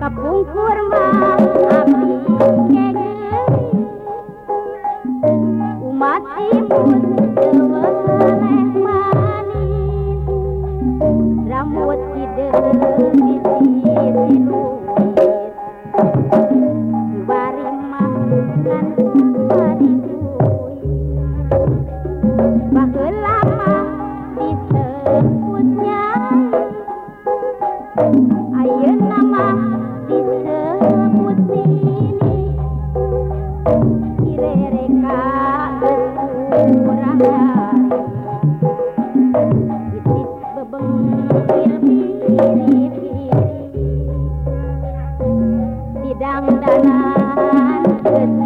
Tepung kurma. नौती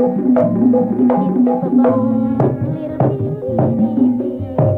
It's alone, little baby.